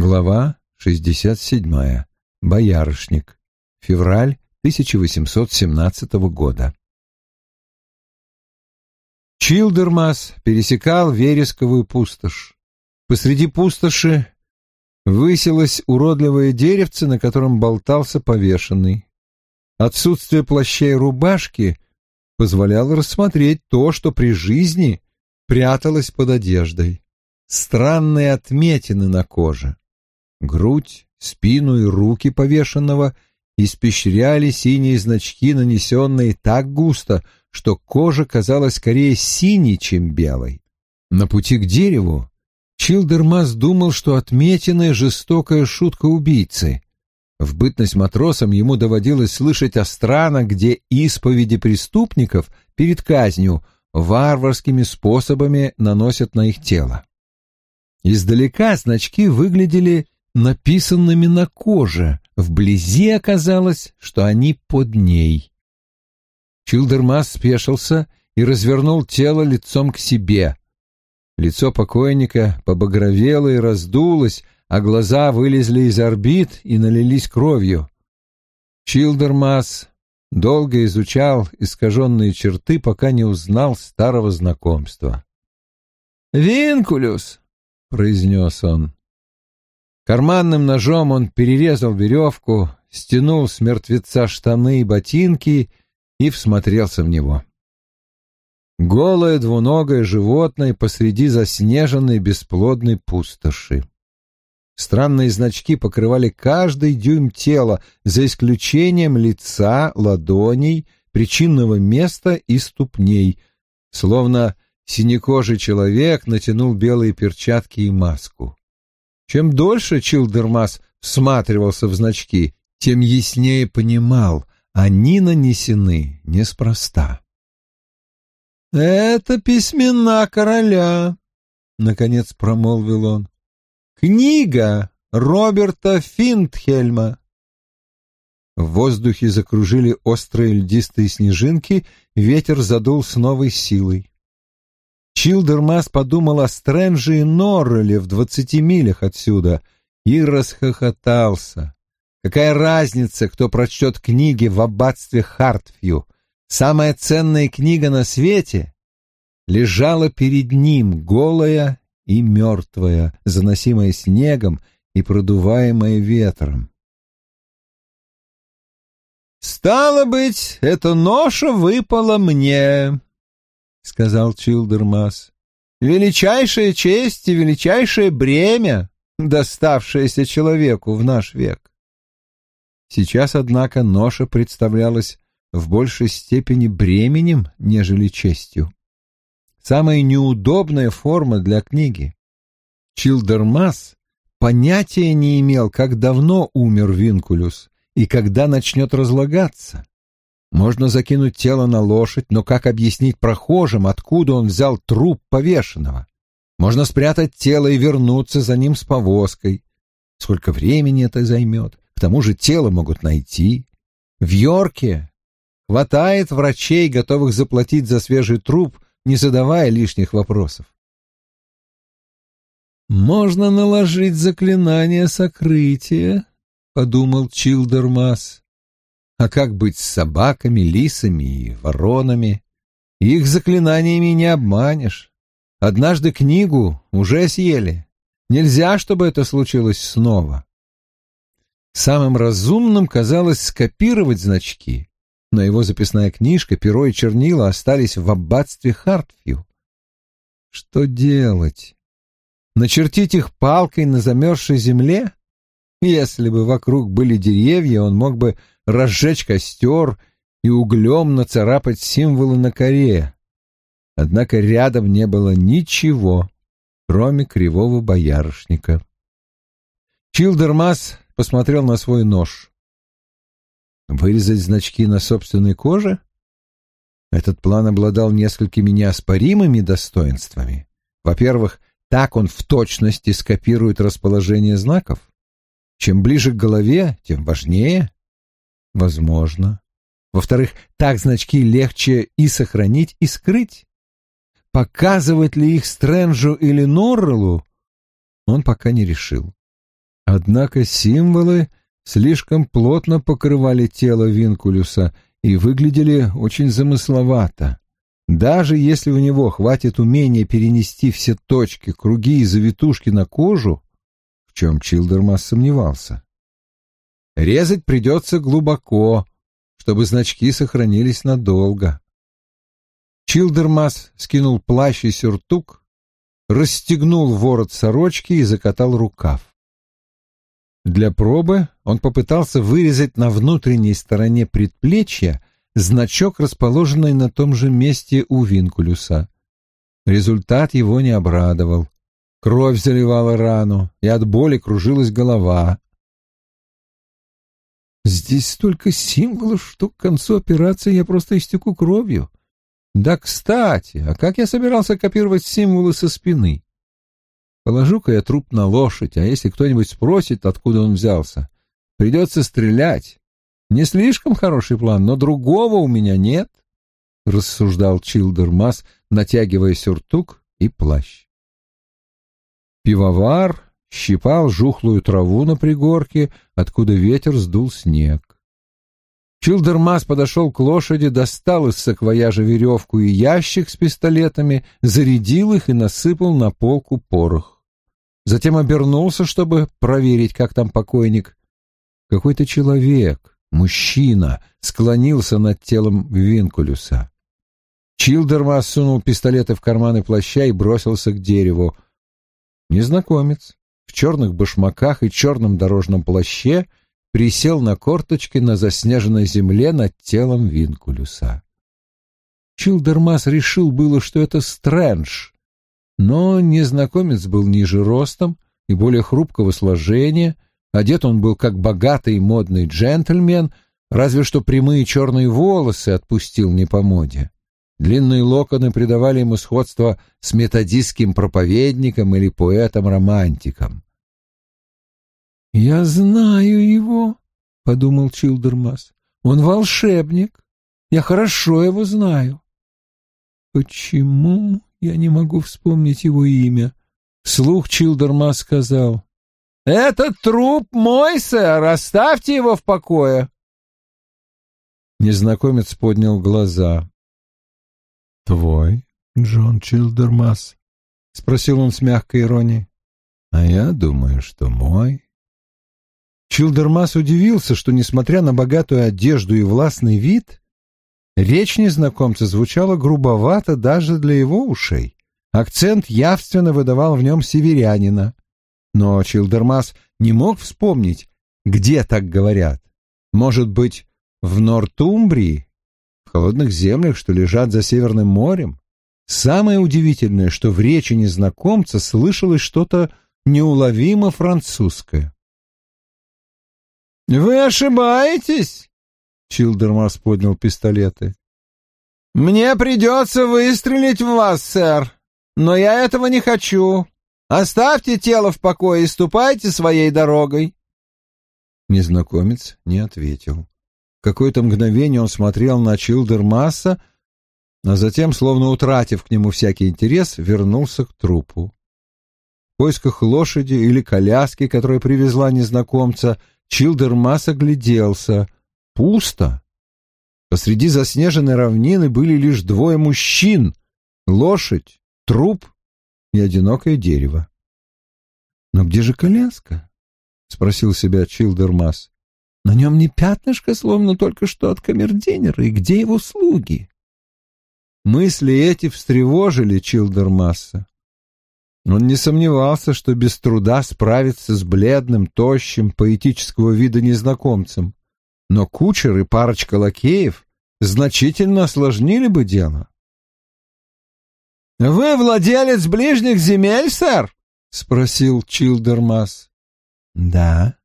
Глава 67. Боярышник. Февраль 1817 года. Чилдермас пересекал вересковую пустошь. Посреди пустоши высилось уродливое деревце, на котором болтался повешенный. Отсутствие плаща и рубашки позволяло рассмотреть то, что при жизни пряталось под одеждой. Странные отметины на коже. Грудь, спину и руки повешенного испещряли синие значки, нанесенные так густо, что кожа казалась скорее синей, чем белой. На пути к дереву Чилдермас думал, что отметины — жестокая шутка убийцы. В бытность матросом ему доводилось слышать о странах, где исповеди преступников перед казнью варварскими способами наносят на их тело. Издалека значки выглядели написанными на коже, вблизи оказалось, что они под ней. Чилдермас спешился и развернул тело лицом к себе. Лицо покойника побагровело и раздулось, а глаза вылезли из орбит и налились кровью. Чилдермас долго изучал искаженные черты, пока не узнал старого знакомства. «Винкулюс!» — произнес он. Карманным ножом он перерезал веревку, стянул с мертвеца штаны и ботинки и всмотрелся в него. Голое двуногое животное посреди заснеженной бесплодной пустоши. Странные значки покрывали каждый дюйм тела, за исключением лица, ладоней, причинного места и ступней, словно синекожий человек натянул белые перчатки и маску. Чем дольше Чилдермас всматривался в значки, тем яснее понимал, они нанесены неспроста. «Это письмена короля», — наконец промолвил он. «Книга Роберта Финтхельма». В воздухе закружили острые льдистые снежинки, ветер задул с новой силой. Чилдермас подумал о Стрэнже и Норреле в двадцати милях отсюда и расхохотался. Какая разница, кто прочтет книги в аббатстве Хартфью? Самая ценная книга на свете лежала перед ним, голая и мертвая, заносимая снегом и продуваемая ветром. «Стало быть, эта ноша выпала мне», — сказал Чилдермас. «Величайшая честь и величайшее бремя, доставшееся человеку в наш век». Сейчас, однако, ноша представлялась в большей степени бременем, нежели честью. Самая неудобная форма для книги. Чилдермас понятия не имел, как давно умер Винкулюс и когда начнет разлагаться. Можно закинуть тело на лошадь, но как объяснить прохожим, откуда он взял труп повешенного? Можно спрятать тело и вернуться за ним с повозкой. Сколько времени это займет? К тому же тело могут найти. В Йорке хватает врачей, готовых заплатить за свежий труп, не задавая лишних вопросов. «Можно наложить заклинание сокрытия», — подумал Чилдермас. А как быть с собаками, лисами и воронами? Их заклинаниями не обманешь. Однажды книгу уже съели. Нельзя, чтобы это случилось снова. Самым разумным казалось скопировать значки, но его записная книжка, перо и чернила остались в аббатстве Хартфью. Что делать? Начертить их палкой на замерзшей земле? Если бы вокруг были деревья, он мог бы разжечь костер и углем нацарапать символы на коре. Однако рядом не было ничего, кроме кривого боярышника. Чилдермас посмотрел на свой нож. Вырезать значки на собственной коже? Этот план обладал несколькими неоспоримыми достоинствами. Во-первых, так он в точности скопирует расположение знаков. Чем ближе к голове, тем важнее. Возможно. Во-вторых, так значки легче и сохранить, и скрыть. Показывать ли их Стрэнджу или Норреллу, он пока не решил. Однако символы слишком плотно покрывали тело Винкулюса и выглядели очень замысловато. Даже если у него хватит умения перенести все точки, круги и завитушки на кожу, в чем Чилдермас сомневался, резать придется глубоко, чтобы значки сохранились надолго. Чилдермас скинул плащ и сюртук, расстегнул ворот сорочки и закатал рукав. Для пробы он попытался вырезать на внутренней стороне предплечья значок, расположенный на том же месте у Винкулюса. Результат его не обрадовал. Кровь заливала рану, и от боли кружилась голова. «Здесь столько символов, что к концу операции я просто истеку кровью. Да, кстати, а как я собирался копировать символы со спины? Положу-ка я труп на лошадь, а если кто-нибудь спросит, откуда он взялся, придется стрелять. Не слишком хороший план, но другого у меня нет, — рассуждал Чилдермас, натягивая сюртук и плащ. Пивовар щипал жухлую траву на пригорке, откуда ветер сдул снег. Чилдермас подошел к лошади, достал из саквояжа веревку и ящик с пистолетами, зарядил их и насыпал на полку порох. Затем обернулся, чтобы проверить, как там покойник. Какой-то человек, Мужчина склонился над телом Винкулюса. Чилдермас сунул пистолеты в карманы плаща и бросился к дереву. Незнакомец в черных башмаках и черном дорожном плаще присел на корточки на заснеженной земле над телом Винкулюса. Чилдермас решил было, что это Стрэндж, но незнакомец был ниже ростом и более хрупкого сложения — Одет он был как богатый и модный джентльмен, разве что прямые черные волосы отпустил не по моде. Длинные локоны придавали ему сходство с методистским проповедником или поэтом-романтиком. «Я знаю его», — подумал Чилдермас. «Он волшебник. Я хорошо его знаю». «Почему я не могу вспомнить его имя?» Слух Чилдермас сказал. «Этот труп мой, сэр, оставьте его в покое!» Незнакомец поднял глаза. «Твой, Джон Чилдермас?» — спросил он с мягкой иронией. «А я думаю, что мой». Чилдермас удивился, что, несмотря на богатую одежду и властный вид, речь незнакомца звучала грубовато даже для его ушей. Акцент явственно выдавал в нем северянина. Но Чилдермас не мог вспомнить, где так говорят. Может быть, в Нортумбрии, в холодных землях, что лежат за Северным морем? Самое удивительное, что в речи незнакомца слышалось что-то неуловимо французское. «Вы ошибаетесь!» — Чилдермас поднял пистолеты. «Мне придется выстрелить в вас, сэр, но я этого не хочу. Оставьте тело в покое и ступайте своей дорогой. Незнакомец не ответил. Какое-то мгновение он смотрел на Чилдермасса, а затем, словно утратив к нему всякий интерес, вернулся к трупу. В поисках лошади или коляски, которая привезла незнакомца, Чилдермасс огляделся. Пусто. Посреди заснеженной равнины были лишь двое мужчин — лошадь, труп и одинокое дерево. «Но где же коляска?» — спросил себя Чилдермас. «На нем не пятнышко, словно только что от камердинера, и где его слуги?» Мысли эти встревожили Чилдермасса. Он не сомневался, что без труда справится с бледным, тощим, поэтического вида незнакомцем, но кучер и парочка лакеев значительно осложнили бы дело. «Вы владелец ближних земель, сэр?» — спросил Чилдермас. «Да».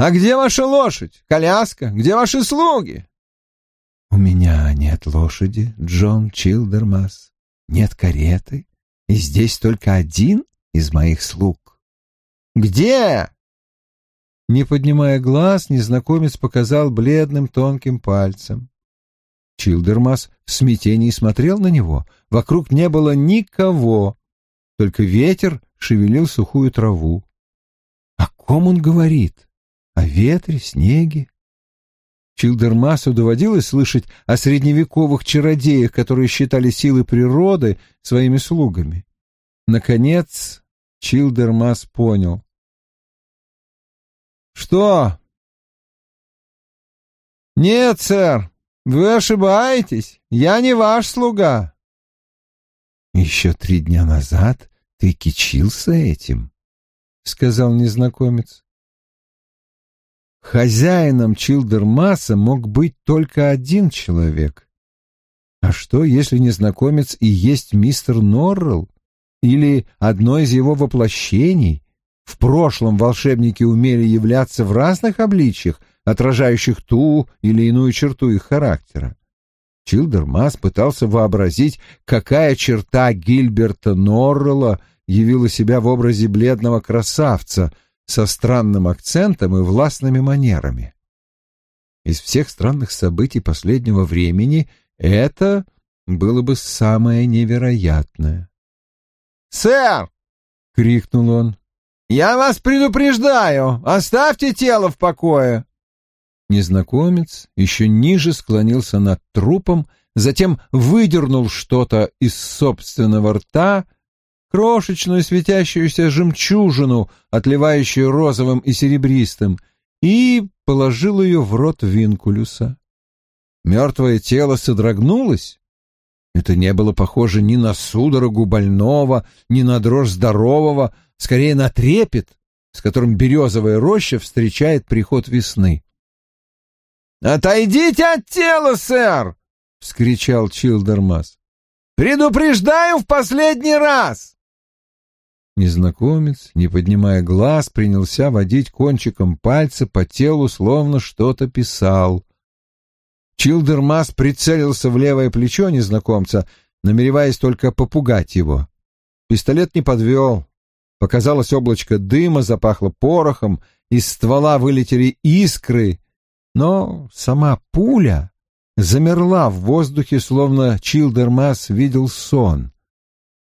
«А где ваша лошадь, коляска? Где ваши слуги?» «У меня нет лошади, Джон Чилдермас, нет кареты, и здесь только один из моих слуг». «Где?» Не поднимая глаз, незнакомец показал бледным тонким пальцем. Чилдермас в смятении смотрел на него. Вокруг не было никого, только ветер шевелил сухую траву. «О ком он говорит? О ветре, снеге? Чилдермасу доводилось слышать о средневековых чародеях, которые считали силы природы своими слугами. Наконец, Чилдермас понял. «Что?» «Нет, сэр, вы ошибаетесь. Я не ваш слуга». «Еще три дня назад ты кичился этим», — сказал незнакомец. Хозяином Чилдермаса мог быть только один человек. А что, если незнакомец и есть мистер Норрелл? Или одно из его воплощений? В прошлом волшебники умели являться в разных обличьях, отражающих ту или иную черту их характера. Чилдермас пытался вообразить, какая черта Гильберта Норрелла явила себя в образе бледного красавца — со странным акцентом и властными манерами. Из всех странных событий последнего времени это было бы самое невероятное. «Сэр!» — крикнул он. «Я вас предупреждаю! Оставьте тело в покое!» Незнакомец еще ниже склонился над трупом, затем выдернул что-то из собственного рта — крошечную светящуюся жемчужину, отливающую розовым и серебристым, и положил ее в рот Винкулюса. Мертвое тело содрогнулось. Это не было похоже ни на судорогу больного, ни на дрожь здорового, скорее на трепет, с которым березовая роща встречает приход весны. «Отойдите от тела, сэр!» — вскричал Чилдермас. «Предупреждаю в последний раз!» Незнакомец, не поднимая глаз, принялся водить кончиком пальца по телу, словно что-то писал. Чилдермас прицелился в левое плечо незнакомца, намереваясь только попугать его. Пистолет не подвел. Показалось облачко дыма, запахло порохом, из ствола вылетели искры, но сама пуля замерла в воздухе, словно Чилдермас видел сон.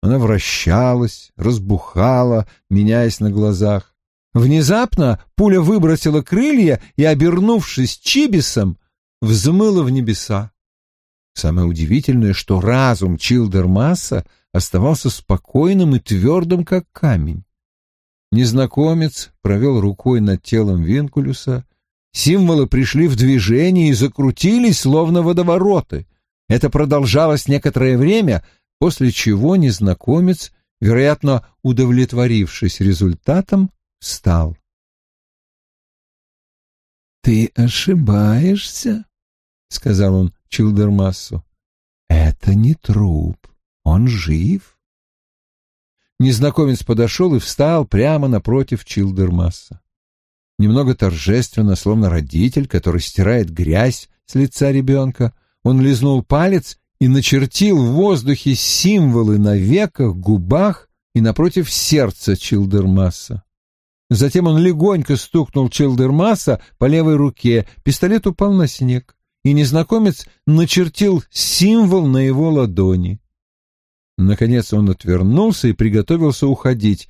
Она вращалась, разбухала, меняясь на глазах. Внезапно пуля выбросила крылья и, обернувшись чибисом, взмыла в небеса. Самое удивительное, что разум Чилдермаса оставался спокойным и твердым, как камень. Незнакомец провел рукой над телом Винкулюса. Символы пришли в движение и закрутились, словно водовороты. Это продолжалось некоторое время, после чего незнакомец, вероятно, удовлетворившись результатом, встал. «Ты ошибаешься», — сказал он Чилдермассу. «Это не труп, он жив». Незнакомец подошел и встал прямо напротив Чилдермасса. Немного торжественно, словно родитель, который стирает грязь с лица ребенка, он лизнул палец и начертил в воздухе символы на веках, губах и напротив сердца Чилдермасса. Затем он легонько стукнул Чилдермасса по левой руке, пистолет упал на снег, и незнакомец начертил символ на его ладони. Наконец он отвернулся и приготовился уходить,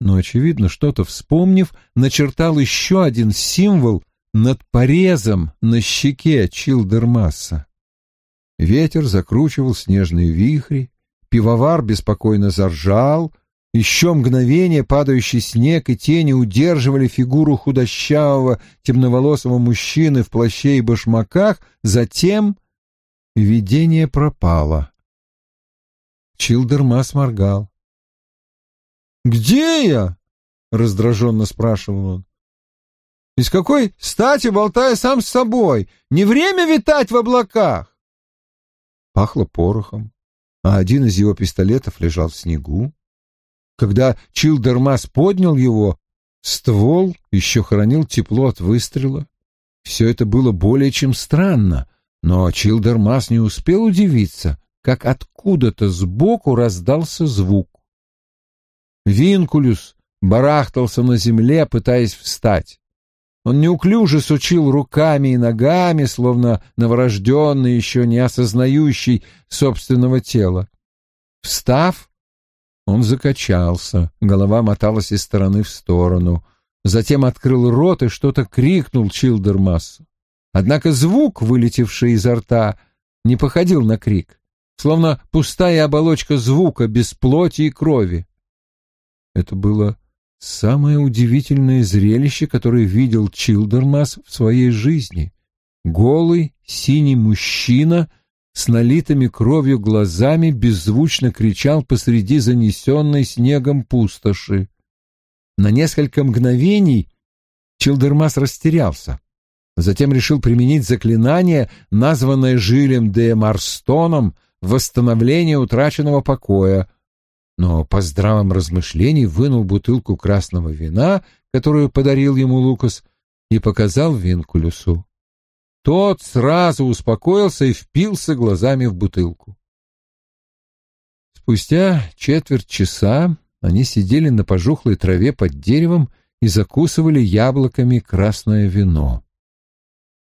но, очевидно, что-то вспомнив, начертал еще один символ над порезом на щеке Чилдермасса. Ветер закручивал снежные вихри, пивовар беспокойно заржал, еще мгновение падающий снег и тени удерживали фигуру худощавого темноволосого мужчины в плаще и башмаках, затем видение пропало. Чилдермас моргал. «Где я?» — раздраженно спрашивал он. «Из какой стати болтаю сам с собой? Не время витать в облаках!» Пахло порохом, а один из его пистолетов лежал в снегу. Когда Чилдермас поднял его, ствол еще хранил тепло от выстрела. Все это было более чем странно, но Чилдермас не успел удивиться, как откуда-то сбоку раздался звук. Винкулюс барахтался на земле, пытаясь встать. Он неуклюже сучил руками и ногами, словно новорожденный, еще не осознающий собственного тела. Встав, он закачался, голова моталась из стороны в сторону. затем открыл рот и что-то крикнул Чилдермассу. Однако звук, вылетевший изо рта, не походил на крик, словно пустая оболочка звука без плоти и крови. Это было самое удивительное зрелище, которое видел Чилдермас в своей жизни. Голый, синий мужчина с налитыми кровью глазами беззвучно кричал посреди занесенной снегом пустоши. На несколько мгновений Чилдермас растерялся. Затем решил применить заклинание, названное Жилем де Марстоном «Восстановление утраченного покоя», но по здравом размышлении вынул бутылку красного вина, которую подарил ему Лукас, и показал Винкулюсу. Тот сразу успокоился и впился глазами в бутылку. Спустя четверть часа они сидели на пожухлой траве под деревом и закусывали яблоками красное вино.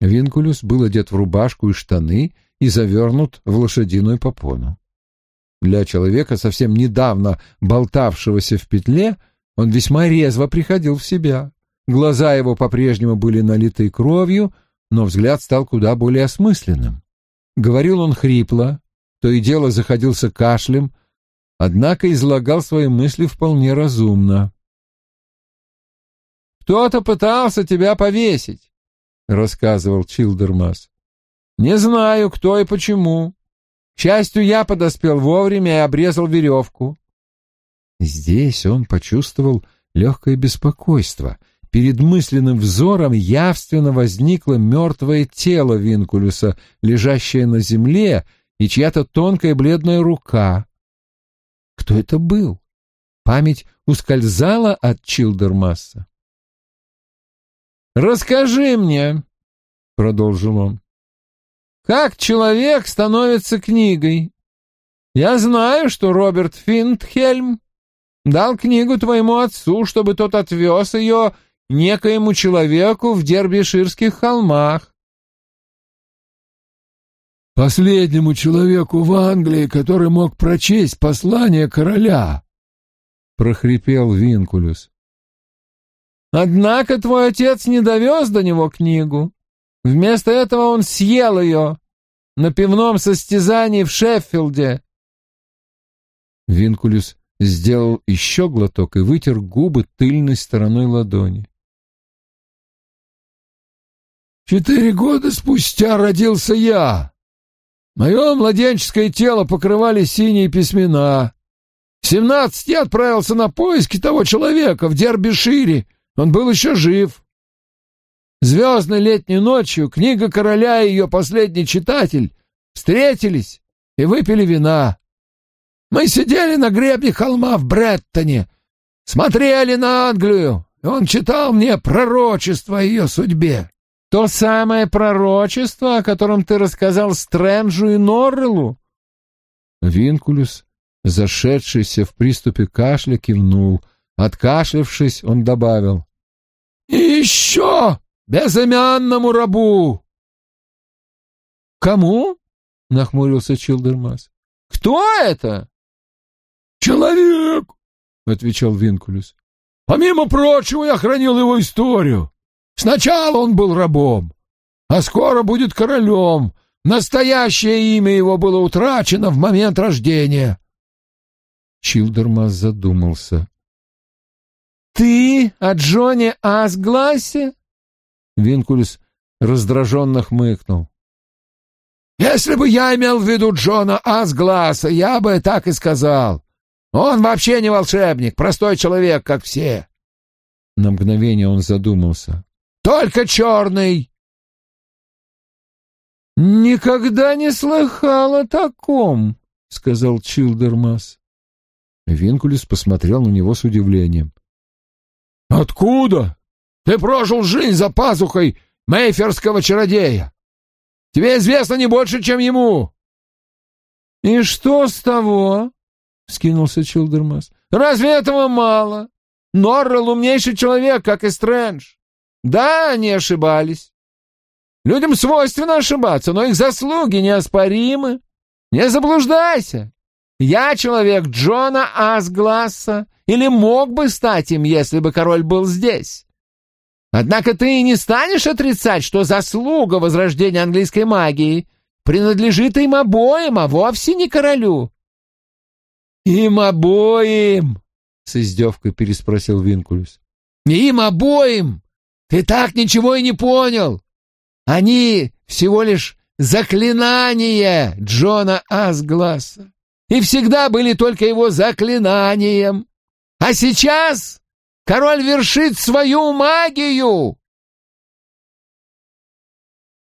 Винкулюс был одет в рубашку и штаны и завернут в лошадиную попону. Для человека, совсем недавно болтавшегося в петле, он весьма резво приходил в себя. Глаза его по-прежнему были налиты кровью, но взгляд стал куда более осмысленным. Говорил он хрипло, то и дело заходился кашлем, однако излагал свои мысли вполне разумно. «Кто-то пытался тебя повесить», — рассказывал Чилдермас. «Не знаю, кто и почему. К счастью, я подоспел вовремя и обрезал веревку». Здесь он почувствовал легкое беспокойство. Перед мысленным взором явственно возникло мертвое тело Винкулюса, лежащее на земле, и чья-то тонкая бледная рука. Кто это был? Память ускользала от Чилдермасса. «Расскажи мне», — продолжил он, — «как человек становится книгой? Я знаю, что Роберт Финтхельм дал книгу твоему отцу, чтобы тот отвез ее некоему человеку в Дербиширских холмах. Последнему человеку в Англии, который мог прочесть послание короля, — прохрипел Винкулюс. Однако твой отец не довез до него книгу. Вместо этого он съел ее на пивном состязании в Шеффилде. Винкулюс сделал еще глоток и вытер губы тыльной стороной ладони. «Четыре года спустя родился я. Мое младенческое тело покрывали синие письмена. В семнадцать я отправился на поиски того человека в Дербишире, он был еще жив. Звездной летней ночью книга короля и ее последний читатель встретились и выпили вина. Мы сидели на гребне холма в Бреттоне, смотрели на Англию, и он читал мне пророчество о ее судьбе. То самое пророчество, о котором ты рассказал Стрэнджу и Норреллу? Винкулюс, зашедшийся в приступе кашля, кивнул. Откашлявшись, он добавил. И еще безымянному рабу. Кому? Нахмурился Чилдермас. Кто это? Человек, отвечал Винкулюс. Помимо прочего, я хранил его историю. Сначала он был рабом, а скоро будет королем. Настоящее имя его было утрачено в момент рождения. Чилдермас задумался. «Ты о Джоне Асгласе?» Винкулюс раздраженно хмыкнул. «Если бы я имел в виду Джона Асгласа, я бы так и сказал. Он вообще не волшебник, простой человек, как все». На мгновение он задумался. «Только черный!» «Никогда не слыхал о таком», — сказал Чилдермас. Винкулюс посмотрел на него с удивлением. Откуда? Ты прожил жизнь за пазухой мейферского чародея. Тебе известно не больше, чем ему. И что с того? Скинулся Чилдермас. Разве этого мало? Норрелл умнейший человек, как и Стрэндж. Да, они ошибались. Людям свойственно ошибаться, но их заслуги неоспоримы. Не заблуждайся. Я человек Джона Асгласса, или мог бы стать им, если бы король был здесь. Однако ты не станешь отрицать, что заслуга возрождения английской магии принадлежит им обоим, а вовсе не королю. «Им обоим!» — с издевкой переспросил Винкулюс. «Им обоим! Ты так ничего и не понял! Они всего лишь заклинание Джона Асгласа и всегда были только его заклинанием. А сейчас король вершит свою магию,